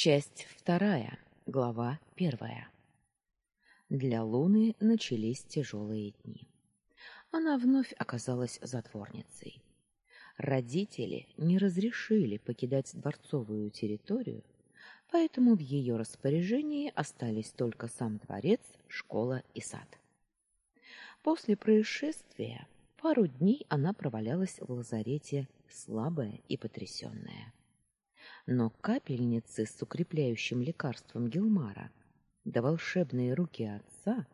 Часть вторая, глава первая. Для Луны начались тяжелые дни. Она вновь оказалась затворницей. Родители не разрешили покидать дворцовую территорию, поэтому в ее распоряжении остались только сам дворец, школа и сад. После происшествия пару дней она провалялась в лазарете, слабая и потрясенная но капельницы с укрепляющим лекарством Гилмара да волшебные руки отца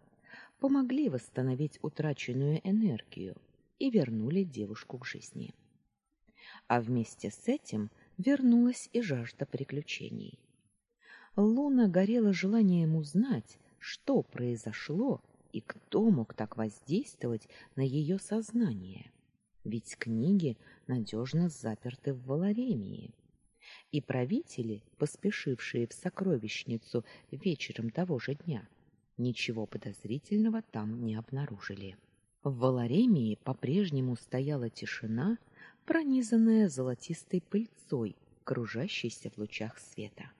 помогли восстановить утраченную энергию и вернули девушку к жизни. А вместе с этим вернулась и жажда приключений. Луна горела желанием узнать, что произошло и кто мог так воздействовать на ее сознание. Ведь книги надежно заперты в Валаремии и правители, поспешившие в сокровищницу вечером того же дня, ничего подозрительного там не обнаружили. В Валаремии по-прежнему стояла тишина, пронизанная золотистой пыльцой, кружащейся в лучах света.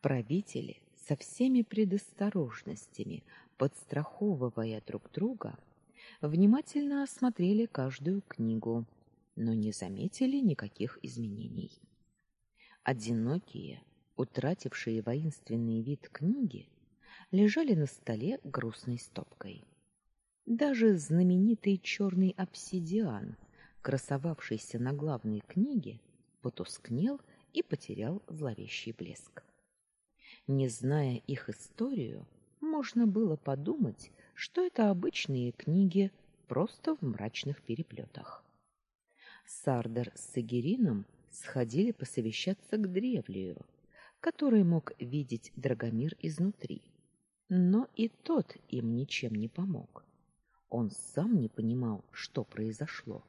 Правители со всеми предосторожностями, подстраховывая друг друга, внимательно осмотрели каждую книгу, но не заметили никаких изменений. Одинокие, утратившие воинственный вид книги, лежали на столе грустной стопкой. Даже знаменитый черный обсидиан, красовавшийся на главной книге, потускнел и потерял зловещий блеск. Не зная их историю, можно было подумать, что это обычные книги, просто в мрачных переплетах. Сардер с Сагирином сходили посовещаться к древлию, который мог видеть Драгомир изнутри. Но и тот им ничем не помог. Он сам не понимал, что произошло.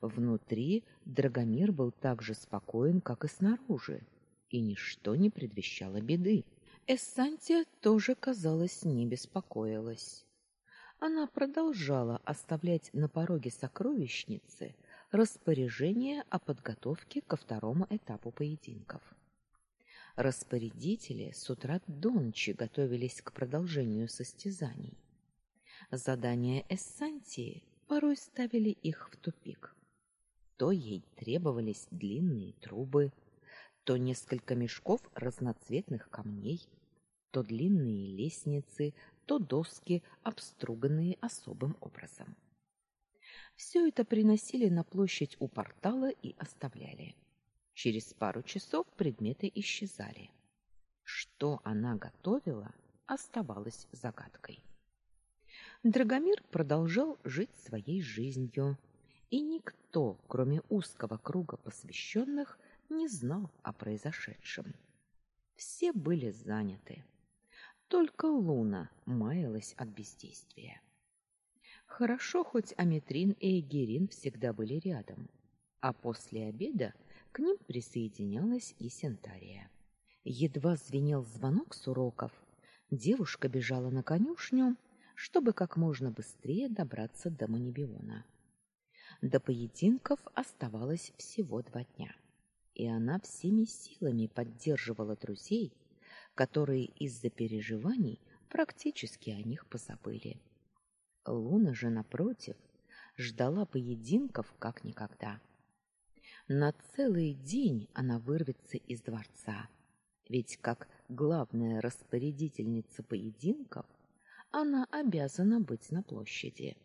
Внутри Драгомир был так же спокоен, как и снаружи, и ничто не предвещало беды. Эссантия тоже, казалось, не беспокоилась. Она продолжала оставлять на пороге сокровищницы распоряжение о подготовке ко второму этапу поединков. Распорядители с утра до ночи готовились к продолжению состязаний. Задания Эссантии порой ставили их в тупик. То ей требовались длинные трубы, то несколько мешков разноцветных камней, то длинные лестницы, то доски, обструганные особым образом. Все это приносили на площадь у портала и оставляли. Через пару часов предметы исчезали. Что она готовила, оставалось загадкой. Драгомир продолжал жить своей жизнью, и никто, кроме узкого круга посвященных, не знал о произошедшем. Все были заняты. Только Луна маялась от бездействия. Хорошо, хоть Аметрин и Эгерин всегда были рядом, а после обеда к ним присоединялась и Сентария. Едва звенел звонок с уроков, девушка бежала на конюшню, чтобы как можно быстрее добраться до Манибиона. До поединков оставалось всего два дня, и она всеми силами поддерживала друзей, которые из-за переживаний практически о них позабыли. Луна же напротив ждала поединков как никогда. На целый день она вырвется из дворца, ведь как главная распорядительница поединков она обязана быть на площади.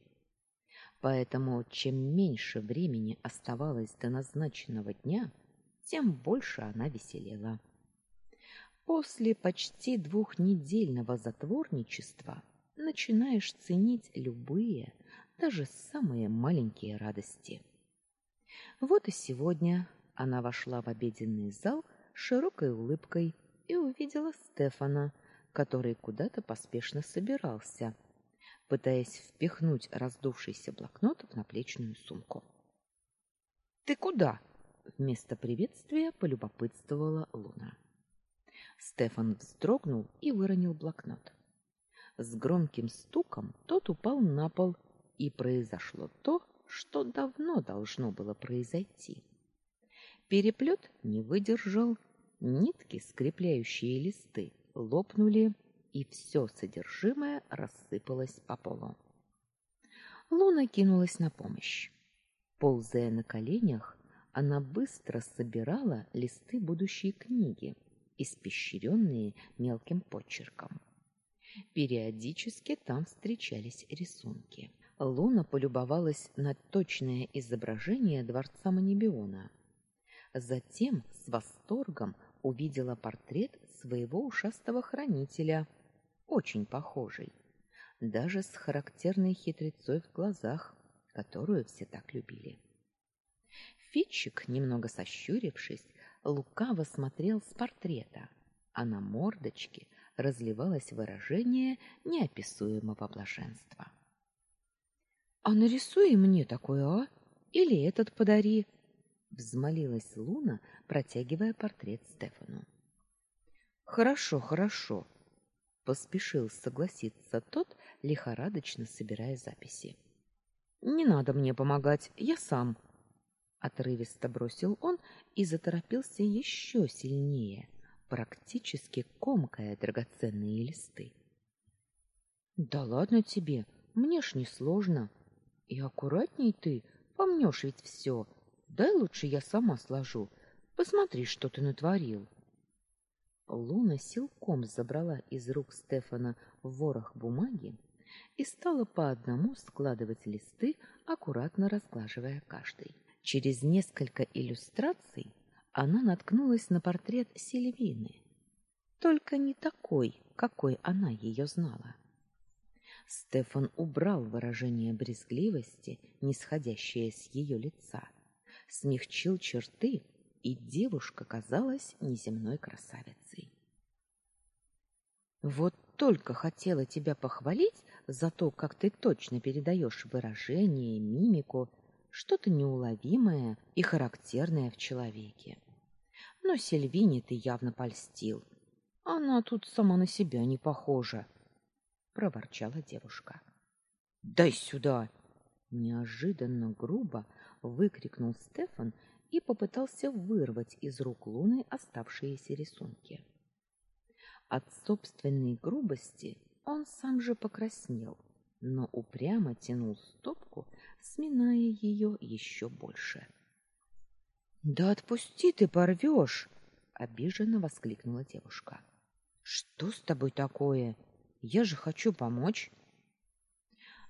Поэтому чем меньше времени оставалось до назначенного дня, тем больше она веселела. После почти двухнедельного затворничества начинаешь ценить любые, даже самые маленькие радости. Вот и сегодня она вошла в обеденный зал широкой улыбкой и увидела Стефана, который куда-то поспешно собирался, пытаясь впихнуть раздувшийся блокнот в наплечную сумку. Ты куда? вместо приветствия полюбопытствовала Луна. Стефан вздрогнул и выронил блокнот. С громким стуком тот упал на пол, и произошло то, что давно должно было произойти. Переплет не выдержал, Нитки, скрепляющие листы, лопнули, и все содержимое рассыпалось по полу. Луна кинулась на помощь. Ползая на коленях, она быстро собирала листы будущей книги, испещренные мелким почерком. Периодически там встречались рисунки. Луна полюбовалась на точное изображение дворца Манибиона. Затем с восторгом увидела портрет своего ушастого хранителя, очень похожий, даже с характерной хитрецой в глазах, которую все так любили. Фитчик, немного сощурившись, лукаво смотрел с портрета, а на мордочке разливалось выражение неописуемого блаженства. А нарисуй мне такое, а? Или этот подари, взмолилась Луна, протягивая портрет Стефану. Хорошо, хорошо, поспешил согласиться тот, лихорадочно собирая записи. Не надо мне помогать, я сам. Отрывисто бросил он и заторопился еще сильнее, практически комкая драгоценные листы. Да ладно тебе, мне ж не сложно. И аккуратней ты, помнешь ведь все. Дай лучше я сама сложу. Посмотри, что ты натворил. Луна силком забрала из рук Стефана ворох бумаги и стала по одному складывать листы, аккуратно разглаживая каждый. Через несколько иллюстраций она наткнулась на портрет Сильвины, только не такой, какой она ее знала. Стефан убрал выражение брезгливости, нисходящее с ее лица, смягчил черты, и девушка казалась неземной красавицей. Вот только хотела тебя похвалить за то, как ты точно передаешь выражение, мимику, что-то неуловимое и характерное в человеке. Но Сильвине ты явно польстил. Она тут сама на себя не похожа, проворчала девушка. Дай сюда, неожиданно грубо выкрикнул Стефан и попытался вырвать из рук Луны оставшиеся рисунки. От собственной грубости он сам же покраснел, но упрямо тянул стопку, сминая ее еще больше. Да отпусти ты, порвешь! — обиженно воскликнула девушка. Что с тобой такое? Я же хочу помочь.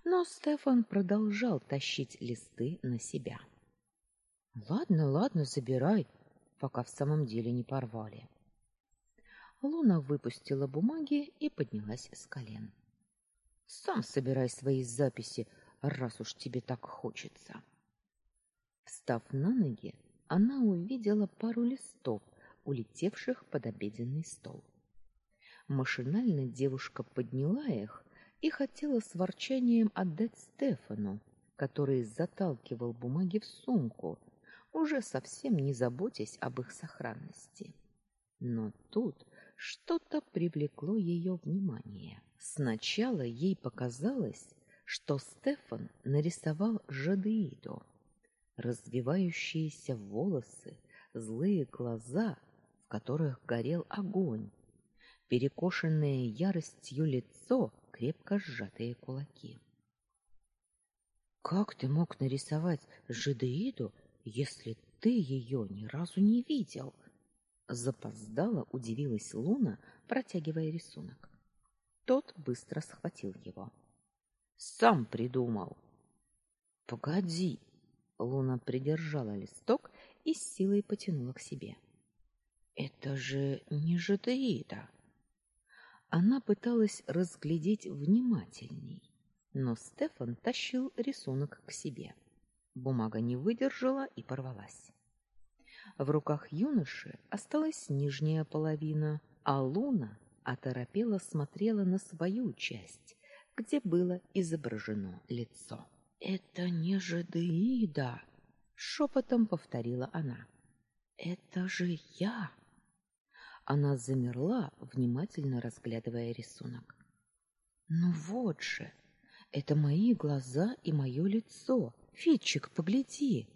Но Стефан продолжал тащить листы на себя. Ладно, ладно, забирай, пока в самом деле не порвали. Луна выпустила бумаги и поднялась с колен. Сам собирай свои записи, раз уж тебе так хочется. Встав на ноги, она увидела пару листов, улетевших под обеденный стол. Машинально девушка подняла их и хотела с ворчанием отдать Стефану, который заталкивал бумаги в сумку, уже совсем не заботясь об их сохранности. Но тут что-то привлекло ее внимание. Сначала ей показалось, что Стефан нарисовал жадеиду. Развивающиеся волосы, злые глаза, в которых горел огонь, перекошенное яростью лицо, крепко сжатые кулаки. Как ты мог нарисовать жадеиду, если ты ее ни разу не видел? Запоздала, удивилась Луна, протягивая рисунок. Тот быстро схватил его. Сам придумал. Погоди. Луна придержала листок и с силой потянула к себе. Это же не жадеида. Она пыталась разглядеть внимательней, но Стефан тащил рисунок к себе. Бумага не выдержала и порвалась. В руках юноши осталась нижняя половина, а Луна оторопела смотрела на свою часть, где было изображено лицо. Это не Жадеида, шепотом повторила она. Это же я. Она замерла, внимательно разглядывая рисунок. Ну вот же, это мои глаза и мое лицо. Фитчик, погляди.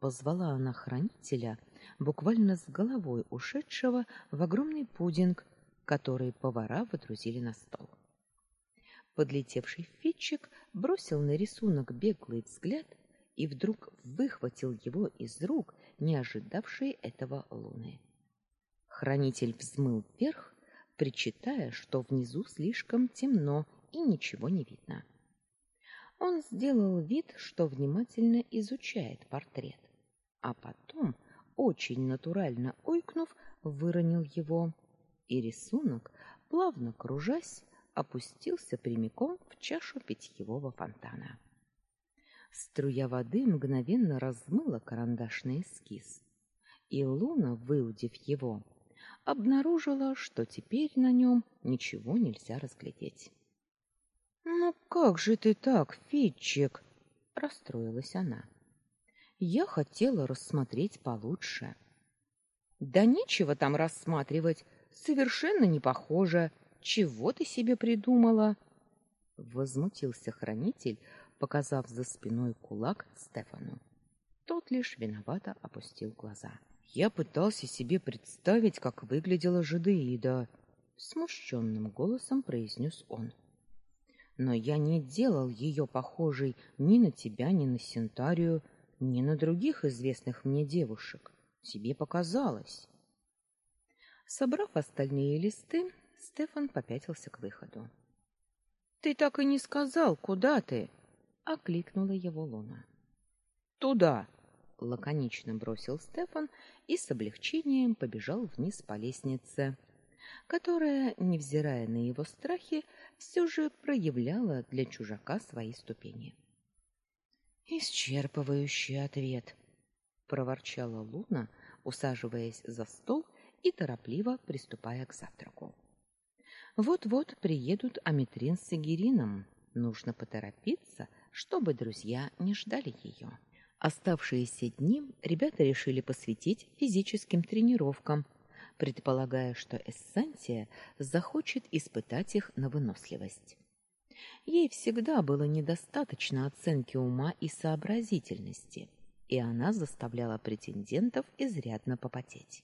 Позвала она хранителя, буквально с головой ушедшего в огромный пудинг, который повара водрузили на стол. Подлетевший Фитчик бросил на рисунок беглый взгляд и вдруг выхватил его из рук, не ожидавшей этого луны. Хранитель взмыл вверх, причитая, что внизу слишком темно и ничего не видно. Он сделал вид, что внимательно изучает портрет, а потом, очень натурально ойкнув, выронил его, и рисунок, плавно кружась, опустился прямиком в чашу питьевого фонтана. Струя воды мгновенно размыла карандашный эскиз, и Луна, выудив его, обнаружила, что теперь на нем ничего нельзя разглядеть. Ну как же ты так, Фитчик? расстроилась она. Я хотела рассмотреть получше. Да нечего там рассматривать, совершенно не похоже. Чего ты себе придумала? возмутился хранитель, показав за спиной кулак Стефану. Тот лишь виновато опустил глаза. Я пытался себе представить, как выглядела Жидеида, смущенным голосом произнес он. Но я не делал ее похожей ни на тебя, ни на Сентарию, ни на других известных мне девушек. Тебе показалось. Собрав остальные листы, Стефан попятился к выходу. Ты так и не сказал, куда ты? окликнула его Луна. Туда, лаконично бросил Стефан и с облегчением побежал вниз по лестнице, которая, невзирая на его страхи, все же проявляла для чужака свои ступени. Исчерпывающий ответ, проворчала Луна, усаживаясь за стол и торопливо приступая к завтраку. Вот-вот приедут Аметрин с Игирином. Нужно поторопиться, чтобы друзья не ждали ее. Оставшиеся дни ребята решили посвятить физическим тренировкам, предполагая, что Эссенция захочет испытать их на выносливость. Ей всегда было недостаточно оценки ума и сообразительности, и она заставляла претендентов изрядно попотеть.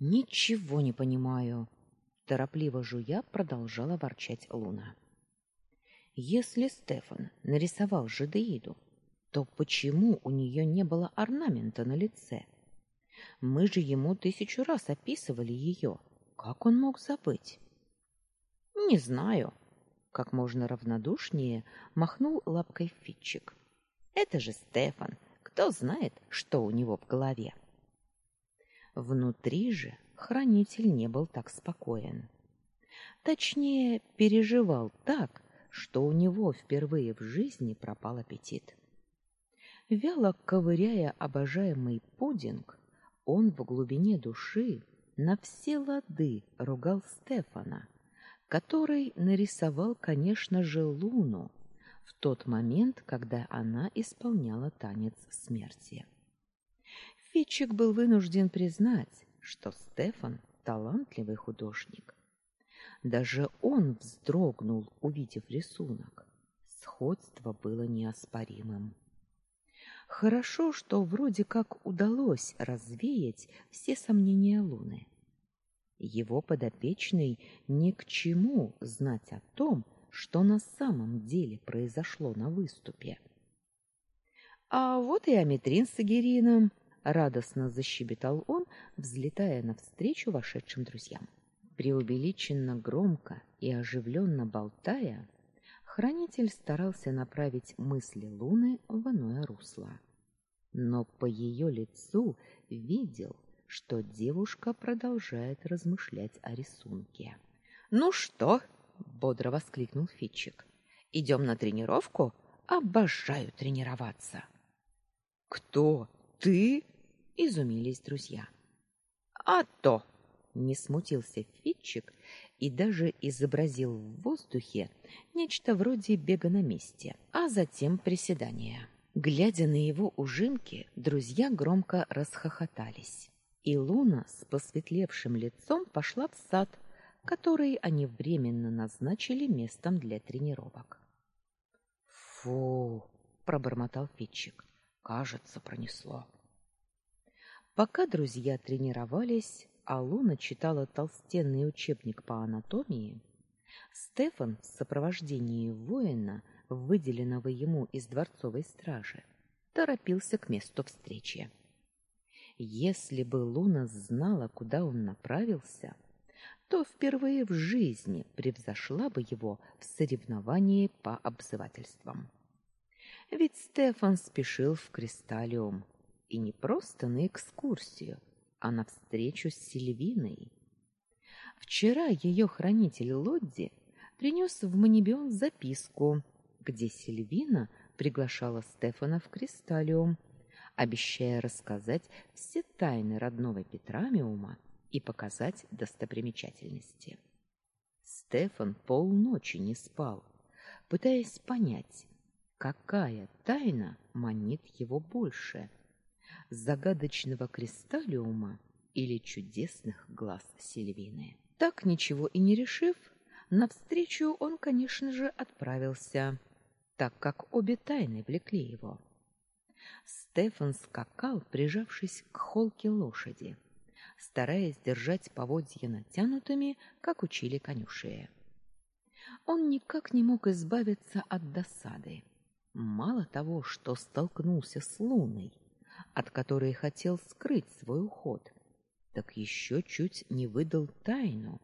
Ничего не понимаю, торопливо жуя продолжала ворчать Луна. Если Стефан нарисовал жидеиду, то почему у нее не было орнамента на лице? Мы же ему тысячу раз описывали ее. Как он мог забыть? Не знаю, как можно равнодушнее махнул лапкой Фитчик. Это же Стефан. Кто знает, что у него в голове? Внутри же хранитель не был так спокоен. Точнее, переживал так, что у него впервые в жизни пропал аппетит. Вяло ковыряя обожаемый пудинг, он в глубине души на все лады ругал Стефана, который нарисовал, конечно же, Луну в тот момент, когда она исполняла танец смерти. Фитчик был вынужден признать, что Стефан талантливый художник. Даже он вздрогнул, увидев рисунок. Сходство было неоспоримым. Хорошо, что вроде как удалось развеять все сомнения Луны. Его подопечный ни к чему знать о том, что на самом деле произошло на выступе. А вот и Аметрин с Агирином, радостно защебетал он, взлетая навстречу вошедшим друзьям. Преувеличенно громко и оживленно болтая, Хранитель старался направить мысли Луны в иное русло. Но по ее лицу видел, что девушка продолжает размышлять о рисунке. "Ну что?" бодро воскликнул Фитчик. «Идем на тренировку? Обожаю тренироваться". "Кто? Ты?" Изумились друзья. "А то!" не смутился Фитчик и даже изобразил в воздухе нечто вроде бега на месте, а затем приседания. Глядя на его ужимки, друзья громко расхохотались. И Луна с посветлевшим лицом пошла в сад, который они временно назначили местом для тренировок. Фу, пробормотал Фитчик. Кажется, пронесло. Пока друзья тренировались, а Луна читала толстенный учебник по анатомии, Стефан в сопровождении воина, выделенного ему из дворцовой стражи, торопился к месту встречи. Если бы Луна знала, куда он направился, то впервые в жизни превзошла бы его в соревновании по обзывательствам. Ведь Стефан спешил в Кристаллиум, и не просто на экскурсию, а на встречу с Сильвиной. Вчера ее хранитель Лодди принес в Манибион записку, где Сильвина приглашала Стефана в Кристаллиум, обещая рассказать все тайны родного Петрамиума и показать достопримечательности. Стефан полночи не спал, пытаясь понять, какая тайна манит его больше — загадочного кристаллиума или чудесных глаз Сильвины. Так ничего и не решив, навстречу он, конечно же, отправился, так как обе тайны влекли его. Стефан скакал, прижавшись к холке лошади, стараясь держать поводья натянутыми, как учили конюшие. Он никак не мог избавиться от досады. Мало того, что столкнулся с Луной, от которой хотел скрыть свой уход, так еще чуть не выдал тайну.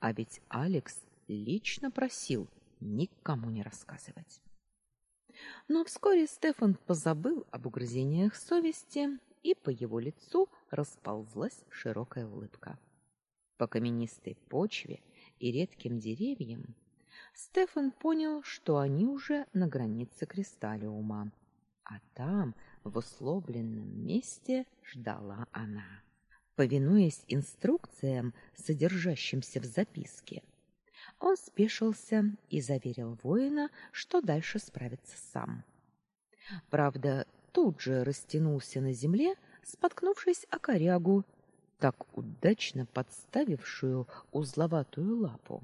А ведь Алекс лично просил никому не рассказывать. Но вскоре Стефан позабыл об угрызениях совести, и по его лицу расползлась широкая улыбка. По каменистой почве и редким деревьям Стефан понял, что они уже на границе кристаллиума, а там в условленном месте ждала она. Повинуясь инструкциям, содержащимся в записке, он спешился и заверил воина, что дальше справится сам. Правда, тут же растянулся на земле, споткнувшись о корягу, так удачно подставившую узловатую лапу.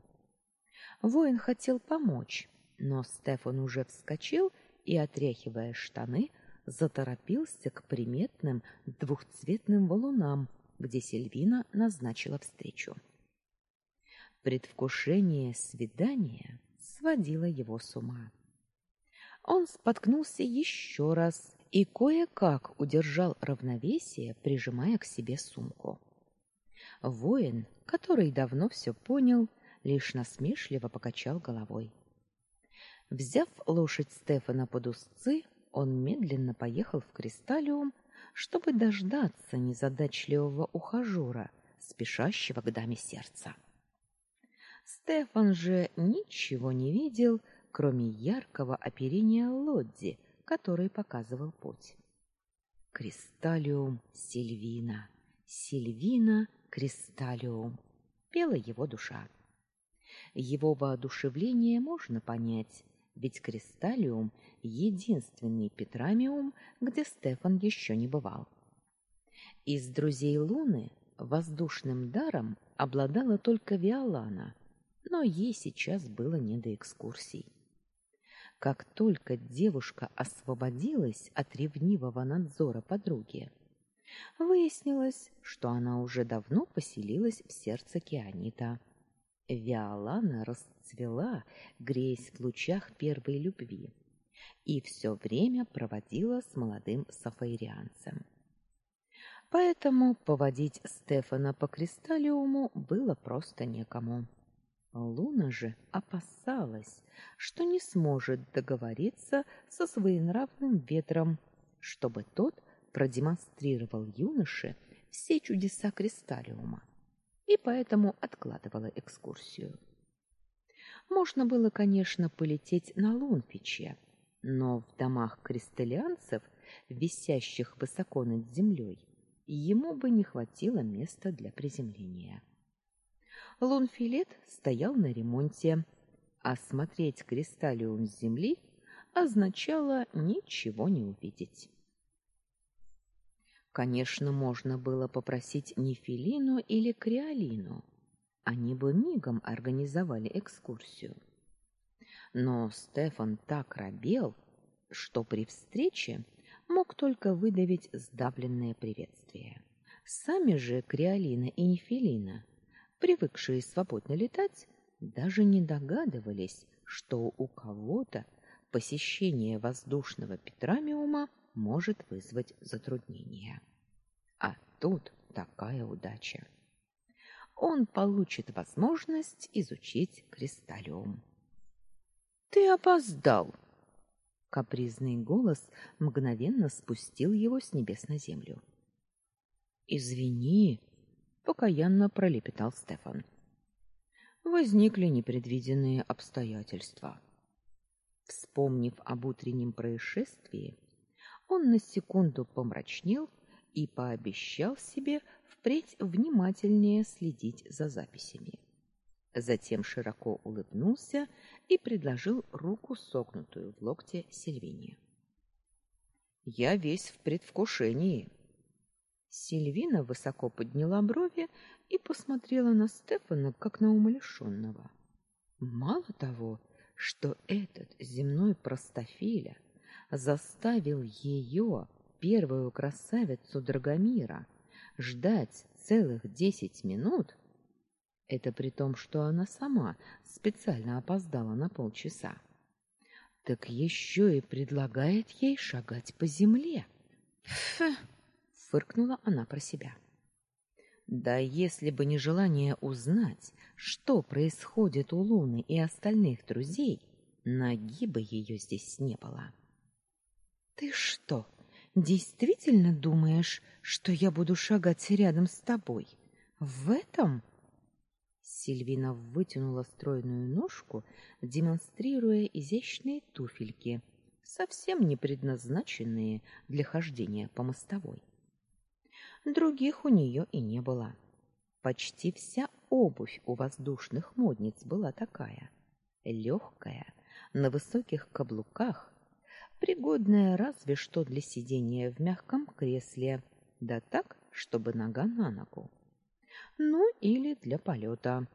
Воин хотел помочь, но Стефан уже вскочил и, отряхивая штаны, заторопился к приметным двухцветным валунам, где Сильвина назначила встречу. Предвкушение свидания сводило его с ума. Он споткнулся еще раз и кое-как удержал равновесие, прижимая к себе сумку. Воин, который давно все понял, лишь насмешливо покачал головой. Взяв лошадь Стефана под узцы, он медленно поехал в Кристаллиум, чтобы дождаться незадачливого ухажера, спешащего к даме сердца. Стефан же ничего не видел, кроме яркого оперения Лодди, который показывал путь. Кристаллиум Сильвина, Сильвина Кристаллиум, пела его душа. Его воодушевление можно понять, ведь Кристаллиум — единственный Петрамиум, где Стефан еще не бывал. Из друзей Луны воздушным даром обладала только Виолана, но ей сейчас было не до экскурсий. Как только девушка освободилась от ревнивого надзора подруги, выяснилось, что она уже давно поселилась в сердце Кианита. Виолана расцвела, греясь в лучах первой любви, и все время проводила с молодым сафаирианцем. Поэтому поводить Стефана по кристаллиуму было просто некому. Луна же опасалась, что не сможет договориться со своенравным ветром, чтобы тот продемонстрировал юноше все чудеса кристаллиума и поэтому откладывала экскурсию. Можно было, конечно, полететь на Лунфиче, но в домах кристаллианцев, висящих высоко над землей, ему бы не хватило места для приземления. Лунфилет стоял на ремонте, а смотреть кристаллиум с земли означало ничего не увидеть. Конечно, можно было попросить Нефилину или Криолину. Они бы мигом организовали экскурсию. Но Стефан так робел, что при встрече мог только выдавить сдавленное приветствие. Сами же Криолина и Нефелина, привыкшие свободно летать, даже не догадывались, что у кого-то посещение воздушного Петрамиума может вызвать затруднения. А тут такая удача. Он получит возможность изучить кристаллиум. Ты опоздал. Капризный голос мгновенно спустил его с небес на землю. Извини, покаянно пролепетал Стефан. Возникли непредвиденные обстоятельства. Вспомнив об утреннем происшествии, он на секунду помрачнел и пообещал себе впредь внимательнее следить за записями. Затем широко улыбнулся и предложил руку согнутую в локте Сильвине. Я весь в предвкушении. Сильвина высоко подняла брови и посмотрела на Стефана как на умалишенного. Мало того, что этот земной простофиля заставил ее, первую красавицу Драгомира, ждать целых десять минут, это при том, что она сама специально опоздала на полчаса. Так еще и предлагает ей шагать по земле. Фу, фыркнула она про себя. Да если бы не желание узнать, что происходит у Луны и остальных друзей, ноги бы ее здесь не было. Ты что, действительно думаешь, что я буду шагать рядом с тобой? В этом Сильвина вытянула стройную ножку, демонстрируя изящные туфельки, совсем не предназначенные для хождения по мостовой. Других у нее и не было. Почти вся обувь у воздушных модниц была такая: легкая, на высоких каблуках, пригодная разве что для сидения в мягком кресле, да так, чтобы нога на ногу ну или для полета,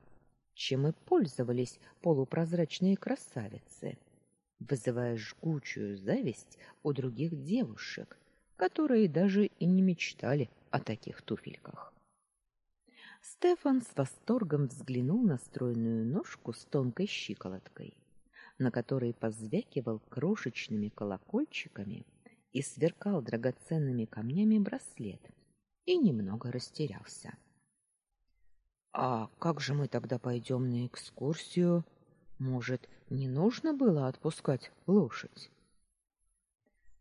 чем и пользовались полупрозрачные красавицы, вызывая жгучую зависть у других девушек, которые даже и не мечтали о таких туфельках. Стефан с восторгом взглянул на стройную ножку с тонкой щиколоткой, на которой позвякивал крошечными колокольчиками и сверкал драгоценными камнями браслет, и немного растерялся. А как же мы тогда пойдем на экскурсию? Может, не нужно было отпускать лошадь?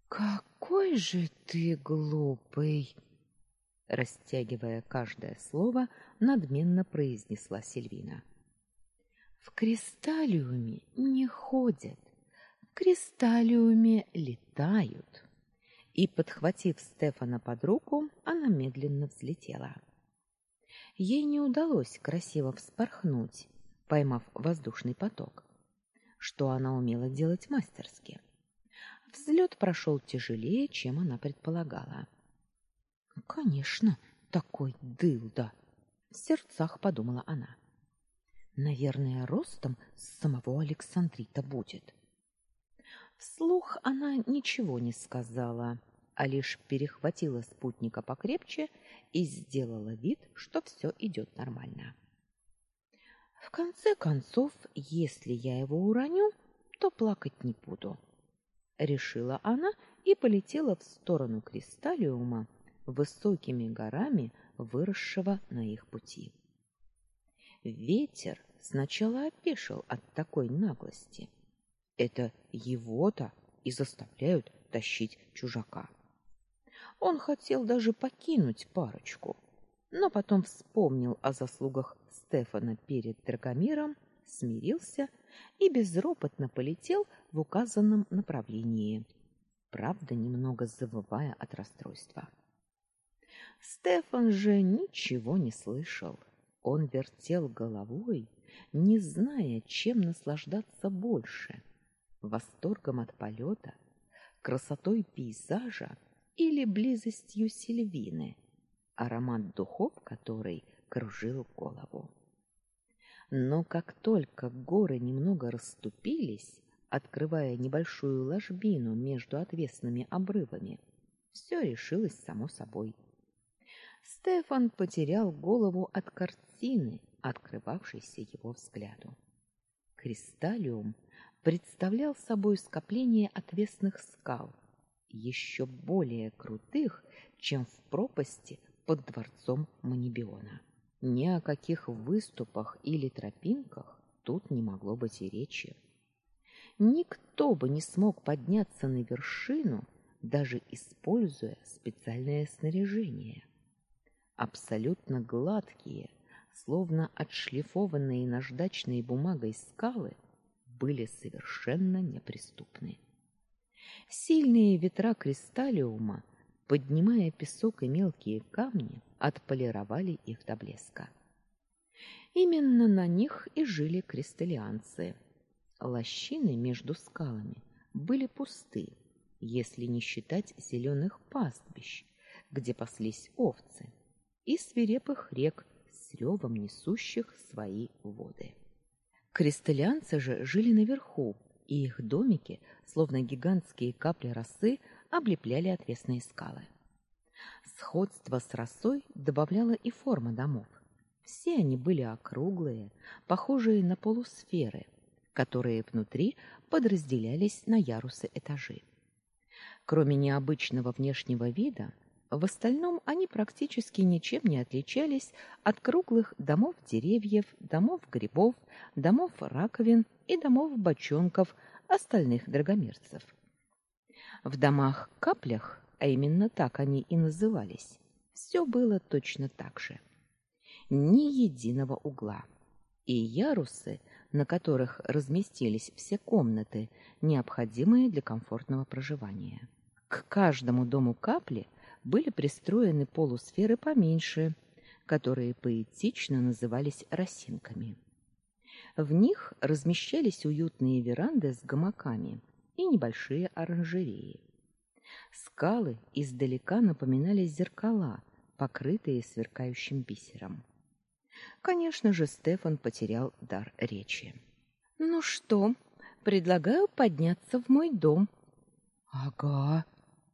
Какой же ты глупый, растягивая каждое слово, надменно произнесла Сильвина. В кристаллиуме не ходят, в кристаллиуме летают. И подхватив Стефана под руку, она медленно взлетела. Ей не удалось красиво вспорхнуть, поймав воздушный поток, что она умела делать мастерски. Взлет прошел тяжелее, чем она предполагала. Конечно, такой дылда, в сердцах подумала она. Наверное, ростом с самого Александрита будет. Вслух она ничего не сказала, а лишь перехватила спутника покрепче и сделала вид, что все идет нормально. В конце концов, если я его уроню, то плакать не буду, решила она и полетела в сторону кристаллиума, высокими горами выросшего на их пути. Ветер сначала опешил от такой наглости. Это его-то и заставляют тащить чужака. Он хотел даже покинуть парочку, но потом вспомнил о заслугах Стефана перед Драгомиром, смирился и безропотно полетел в указанном направлении, правда, немного завывая от расстройства. Стефан же ничего не слышал. Он вертел головой, не зная, чем наслаждаться больше: восторгом от полета, красотой пейзажа или близостью Сильвины, аромат духов которой кружил голову. Но как только горы немного расступились, открывая небольшую ложбину между отвесными обрывами, все решилось само собой. Стефан потерял голову от картины, открывавшейся его взгляду. Кристаллиум представлял собой скопление отвесных скал, еще более крутых, чем в пропасти под дворцом Манибиона. Ни о каких выступах или тропинках тут не могло быть и речи. Никто бы не смог подняться на вершину, даже используя специальное снаряжение. Абсолютно гладкие, словно отшлифованные наждачной бумагой скалы, были совершенно неприступны. Сильные ветра кристаллиума, поднимая песок и мелкие камни, отполировали их до блеска. Именно на них и жили кристаллианцы. Лощины между скалами были пусты, если не считать зеленых пастбищ, где паслись овцы, и свирепых рек с ревом несущих свои воды. Кристаллианцы же жили наверху, и их домики, словно гигантские капли росы, облепляли отвесные скалы. Сходство с росой добавляла и форма домов. Все они были округлые, похожие на полусферы, которые внутри подразделялись на ярусы этажей. Кроме необычного внешнего вида, в остальном они практически ничем не отличались от круглых домов деревьев, домов грибов, домов раковин и домов бочонков остальных драгомерцев. В домах-каплях, а именно так они и назывались, все было точно так же. Ни единого угла. И ярусы, на которых разместились все комнаты, необходимые для комфортного проживания. К каждому дому капли были пристроены полусферы поменьше, которые поэтично назывались росинками. В них размещались уютные веранды с гамаками и небольшие оранжереи. Скалы издалека напоминали зеркала, покрытые сверкающим бисером. Конечно же, Стефан потерял дар речи. Ну что, предлагаю подняться в мой дом. Ага,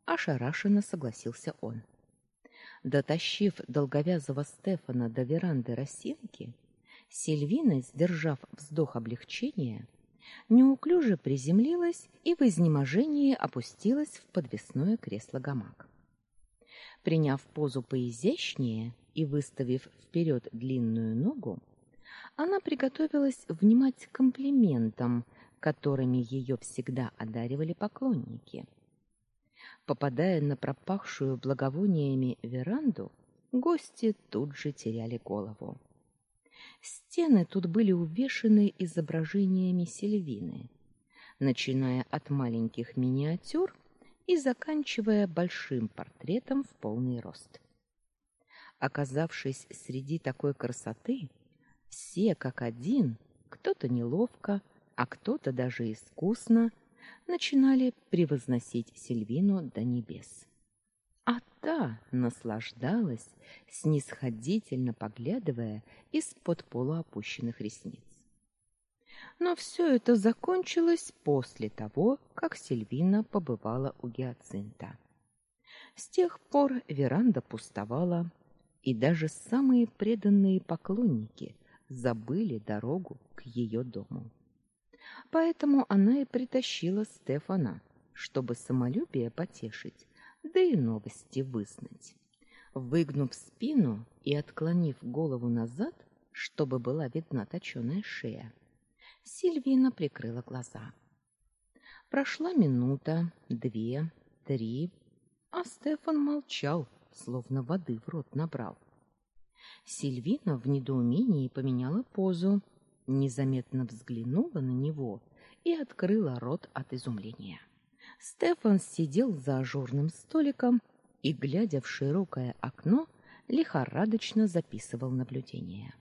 ошарашенно согласился он. Дотащив долговязого Стефана до веранды росинки, Сильвина, сдержав вздох облегчения, неуклюже приземлилась и в изнеможении опустилась в подвесное кресло-гамак. Приняв позу поизящнее и выставив вперед длинную ногу, она приготовилась внимать комплиментам, которыми ее всегда одаривали поклонники. Попадая на пропахшую благовониями веранду, гости тут же теряли голову. Стены тут были увешаны изображениями Сильвины, начиная от маленьких миниатюр и заканчивая большим портретом в полный рост. Оказавшись среди такой красоты, все как один, кто-то неловко, а кто-то даже искусно, начинали превозносить Сильвину до небес. А та наслаждалась, снисходительно поглядывая из-под полуопущенных ресниц. Но все это закончилось после того, как Сильвина побывала у Гиацинта. С тех пор веранда пустовала, и даже самые преданные поклонники забыли дорогу к ее дому. Поэтому она и притащила Стефана, чтобы самолюбие потешить, да и новости вызнать. Выгнув спину и отклонив голову назад, чтобы была видна точёная шея, Сильвина прикрыла глаза. Прошла минута, две, три, а Стефан молчал, словно воды в рот набрал. Сильвина в недоумении поменяла позу, незаметно взглянула на него и открыла рот от изумления. Стефан сидел за ажурным столиком и, глядя в широкое окно, лихорадочно записывал наблюдения.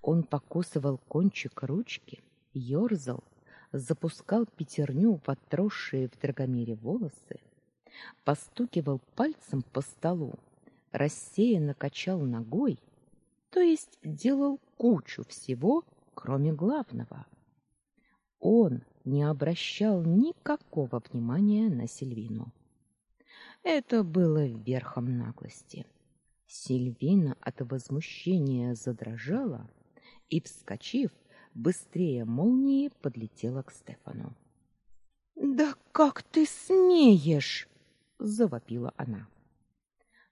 Он покусывал кончик ручки, ерзал, запускал пятерню в отросшие в драгомере волосы, постукивал пальцем по столу, рассеянно качал ногой, то есть делал кучу всего, кроме главного. Он не обращал никакого внимания на Сильвину. Это было верхом наглости. Сильвина от возмущения задрожала и, вскочив, быстрее молнии подлетела к Стефану. "Да как ты смеешь?" завопила она.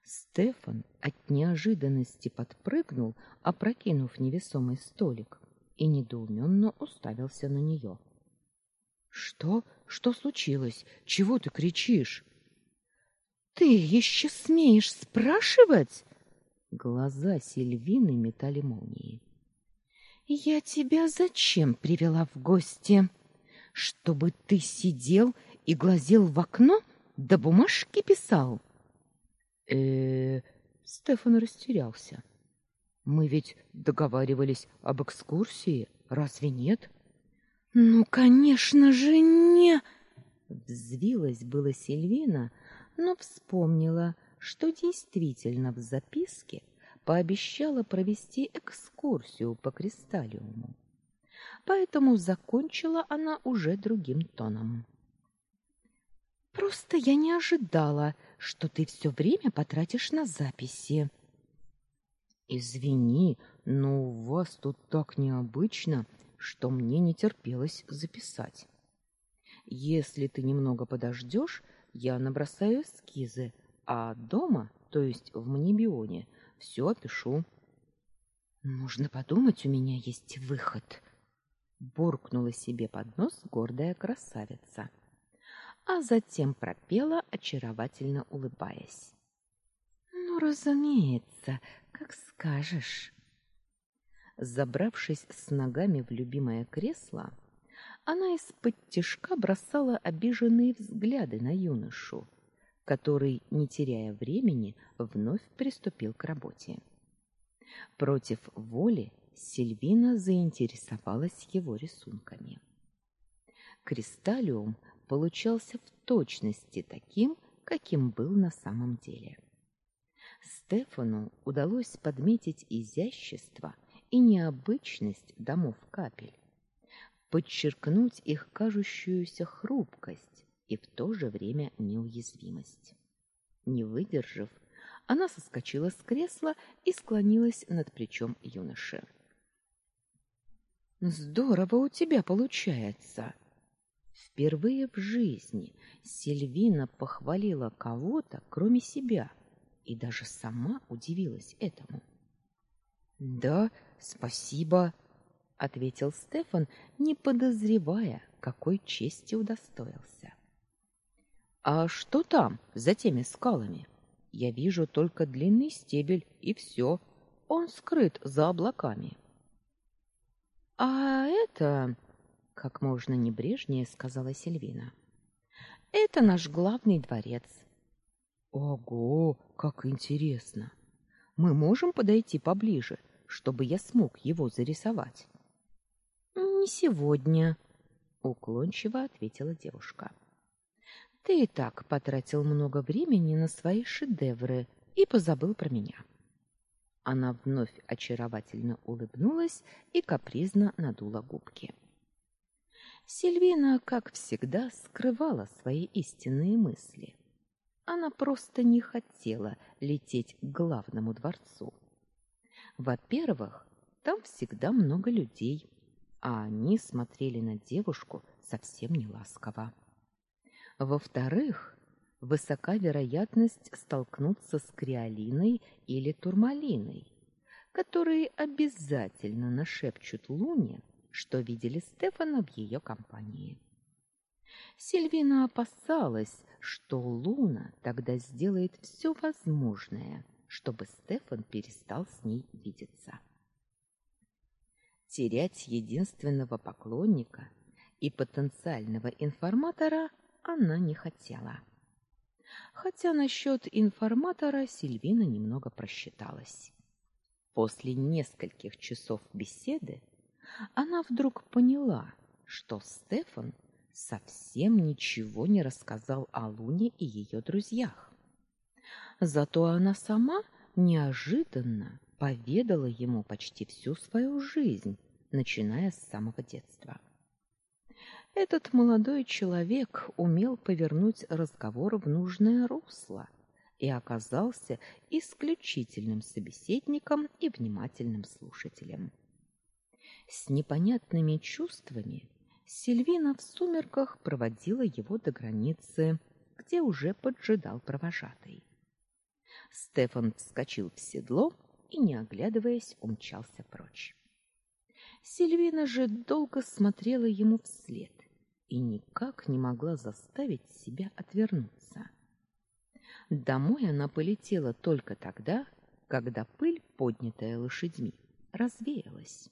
Стефан от неожиданности подпрыгнул, опрокинув невесомый столик, и недоуменно уставился на нее. Что? Что случилось? Чего ты кричишь? Ты еще смеешь спрашивать? Глаза Сильвины метали молнии. Я тебя зачем привела в гости? Чтобы ты сидел и глазел в окно, да бумажки писал? Э, Стефан растерялся. Мы ведь договаривались об экскурсии, разве нет? Ну, конечно же, не взвилась была Сильвина, но вспомнила, что действительно в записке пообещала провести экскурсию по кристаллиуму. Поэтому закончила она уже другим тоном. Просто я не ожидала, что ты все время потратишь на записи. Извини, но у вас тут так необычно, что мне не терпелось записать. Если ты немного подождешь, я набросаю эскизы, а дома, то есть в Манибионе, все опишу. Можно подумать, у меня есть выход, буркнула себе под нос гордая красавица, а затем пропела, очаровательно улыбаясь. Ну, разумеется, как скажешь. Забравшись с ногами в любимое кресло, она из-под тишка бросала обиженные взгляды на юношу, который, не теряя времени, вновь приступил к работе. Против воли Сильвина заинтересовалась его рисунками. Кристаллиум получался в точности таким, каким был на самом деле. Стефану удалось подметить изящество и необычность домов капель, подчеркнуть их кажущуюся хрупкость и в то же время неуязвимость. Не выдержав, она соскочила с кресла и склонилась над плечом юноши. Здорово у тебя получается. Впервые в жизни Сильвина похвалила кого-то, кроме себя, и даже сама удивилась этому. Да, спасибо, ответил Стефан, не подозревая, какой чести удостоился. А что там за теми скалами? Я вижу только длинный стебель и все. Он скрыт за облаками. А это, как можно небрежнее сказала Сильвина. Это наш главный дворец. Ого, как интересно. Мы можем подойти поближе, чтобы я смог его зарисовать. Не сегодня, уклончиво ответила девушка. Ты и так потратил много времени на свои шедевры и позабыл про меня. Она вновь очаровательно улыбнулась и капризно надула губки. Сильвина, как всегда, скрывала свои истинные мысли. Она просто не хотела лететь к главному дворцу. Во-первых, там всегда много людей, а они смотрели на девушку совсем не ласково. Во-вторых, высока вероятность столкнуться с криолиной или турмалиной, которые обязательно нашепчут Луне, что видели Стефана в ее компании. Сильвина опасалась, что Луна тогда сделает все возможное, чтобы Стефан перестал с ней видеться терять единственного поклонника и потенциального информатора она не хотела. Хотя насчет информатора Сильвина немного просчиталась. После нескольких часов беседы она вдруг поняла, что Стефан совсем ничего не рассказал о Луне и ее друзьях. Зато она сама неожиданно поведала ему почти всю свою жизнь, начиная с самого детства. Этот молодой человек умел повернуть разговор в нужное русло и оказался исключительным собеседником и внимательным слушателем. С непонятными чувствами Сильвина в сумерках проводила его до границы, где уже поджидал провожатый. Стефан вскочил в седло и, не оглядываясь, умчался прочь. Сильвина же долго смотрела ему вслед и никак не могла заставить себя отвернуться. Домой она полетела только тогда, когда пыль, поднятая лошадьми, развеялась.